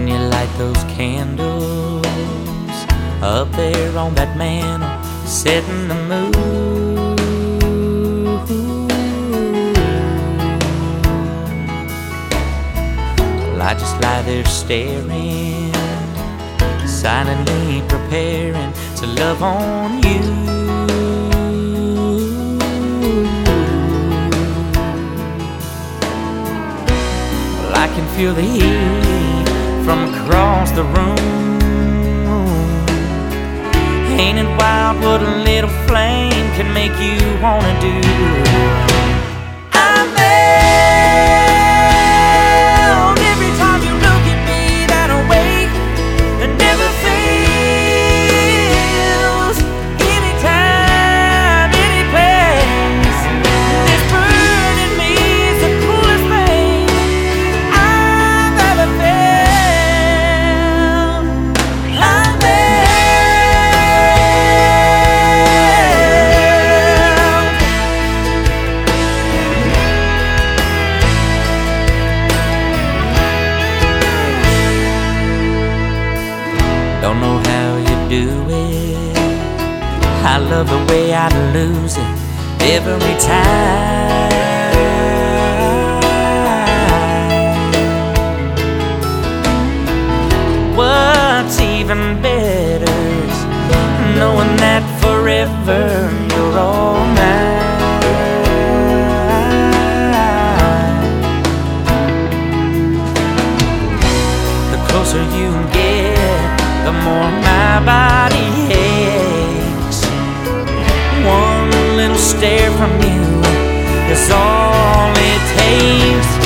light those candles up there on that mantle, setting the mood. Well, I just lie there staring, silently preparing to love on you. I can feel the heat the room. Ain't it wild what a little flame can make you wanna do? I'm bound do it. I love the way I lose it every time. What's even better is knowing that forever you're all mine. The closer you get, the more stare from you is all it takes.